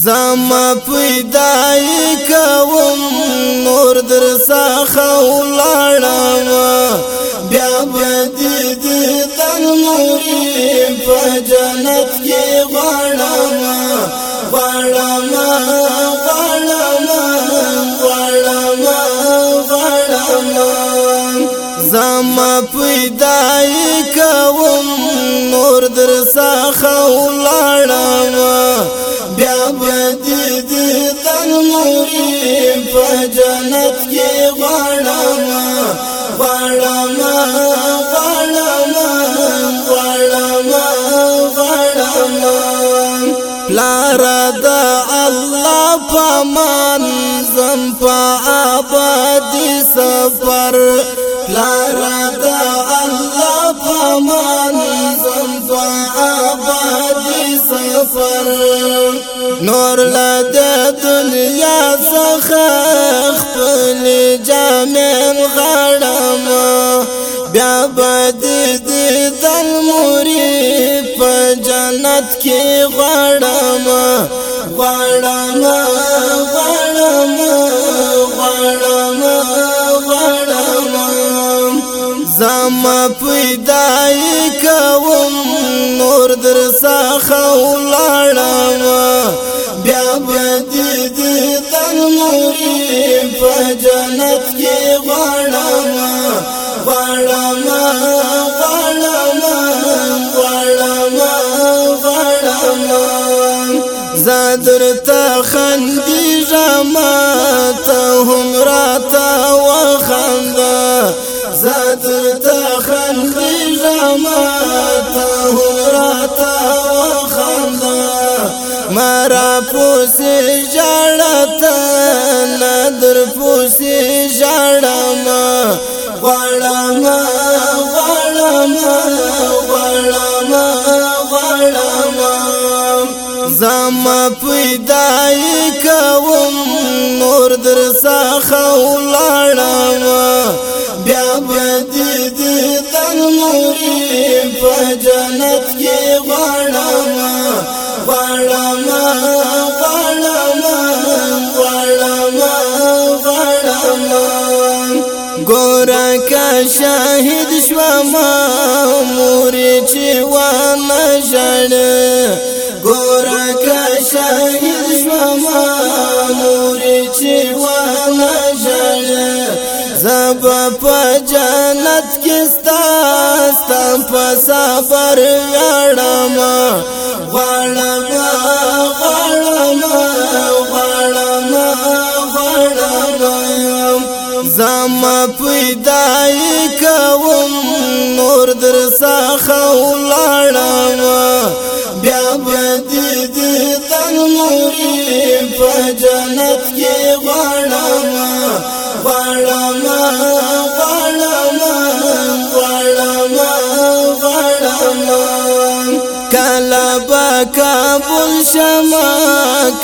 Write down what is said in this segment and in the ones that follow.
زما پیدای کوم نور در ساخه ولاړم بیا بدی دې تن نورې په جنت کې غړم غړم غړم غړم غړم زما پیدای کوم نور در ساخه ولاړم بیا بد دې تن موري په جنت کې غړم غړم غړم غړم غړم لارا د الله پمان زم په آباد سفر لارا دا الله پامان زم آباد سفر نور لا د دنیا څخه خپل جامع غړم بیا بد دې دل موري په جنت کې غړم غړم غړم زما پیدای کوم نور در ساخه ولاړم بیا بدی دې تن موري په جنت کې غړم غړم غړم غړم غړم زادر ته خندې جما ته هم را ته وخنده خیزا ماتا هراتا وخندا مرا پوسی جاڑتا ندر پوسی جاڑنا غړما غړما غړما غړما زما پیدای کوم نور در څخه ولاړم بیا بدی دی تن موری په جنت کې غړم غړم غړم غړم غړم ګور کا شاهد شوم موري چې و نشړ ګور کا شاهد شوم موري چې په جنت کې ستا ستا په صبر یړم غړم غړم غړم غړم زما پیدای کوم نور در څخه ولاړم بیا به دې دې تن نورې په جنت کې کلا با کابل شما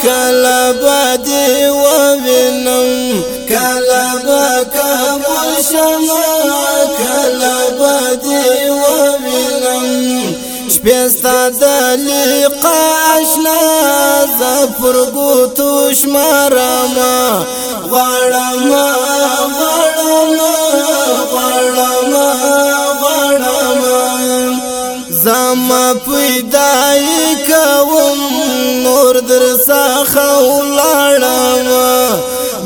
کلا با دی وینم کلا با کابل شما کلا با دی وینم شپستا د لقا آشنا زفر ګوتو شمارما غړما پیدای کوم نور در څخه ولاړم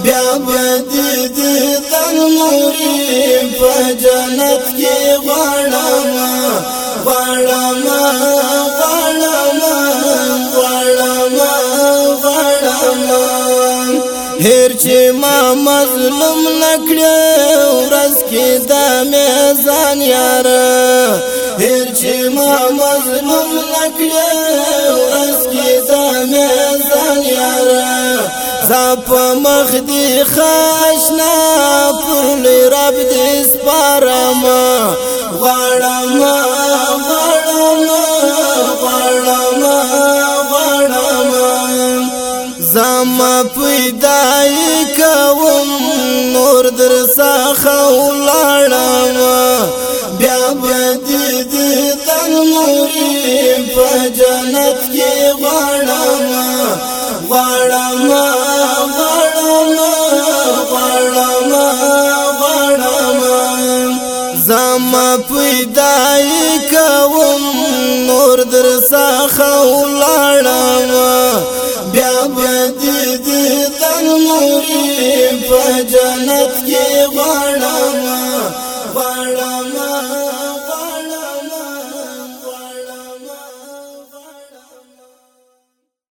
بیا بدی دې تن نورې په جنت کې غړم غړم غړم غړم غړم هر چې ما مظلوم نکړې ورځ کې د مې ځان یاره هر چې ما مظلوم نکړه ورس کې ځان ځان یار زپ مخ دی خاشنا پر رب دې سپارم غړم غړم غړم غړم زما پیدای کوم نور در څخه ولاړ غړم غړم غړم غړم زما پیدای کوم نور در څخه ولاړم بیا بدې دې تن موري په جنت کې غړم